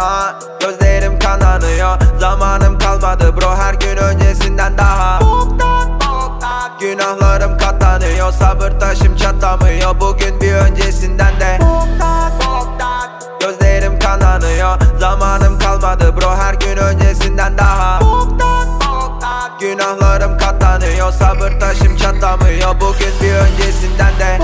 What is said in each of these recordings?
Aa, gözlerim kananıyor. Zamanım kalmadı bro her gün öncesinden daha. Günahlarım katlanıyor Sabır taşım çatlamıyor. Bugün bir öncesinden de. Gözlerim kananıyor. Zamanım kalmadı bro her gün öncesinden daha. Günahlarım katlanıyor Sabır taşım çatlamıyor. Bugün bir öncesinden de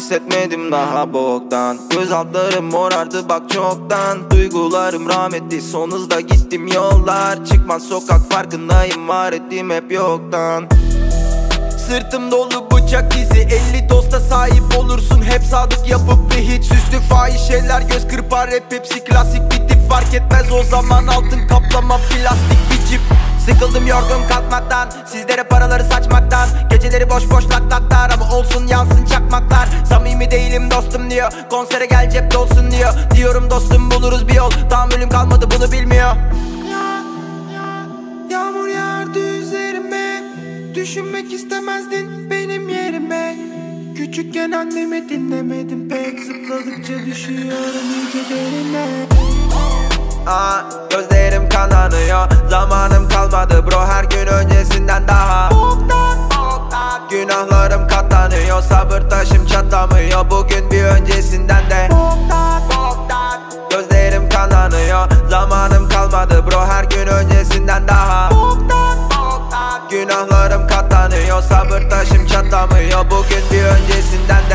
hissetmedim daha boktan. Göz altlarım morardı bak çoktan. Duygularım rahmetli son hızda gittim yollar. Çıkmaz sokak farkındayım var ettiğim hep yoktan. Sırtım dolu bıçak izi 50 dosta sahip olursun. Hep sadık yapıp bir hiç Süslü fahişeler göz kırpar hep hepsi klasik bir tip. Fark etmez o zaman altın kaplama plastik bir cip. Sıkıldım yorgun kalkmaktan Sizlere paraları saçmaktan. Geceleri boş boş laklatlar Ama olsun yansın çakmaklar Samimi değilim dostum diyor. Konsere gel cep dolsun diyor. Diyorum dostum buluruz bir yol. Tahammülüm kalmadı bunu bilmiyor. Yağmur yağardı üzerime. Düşünmek istemezdin benim yerime. Küçükken annemi dinlemedim pek. Zıpladıkça düşüyorum iyice derine. Aa, gözlerim kananıyor. Zamanım kalmadı Ağrılarım katlanıyor Sabır taşım çatlamıyor. Bugün bir öncesinden de. Gözlerim kanlanıyor Zamanım kalmadı bro. Her gün öncesinden daha. Günahlarım katlanıyor Sabır taşım çatlamıyor. Bugün bir öncesinden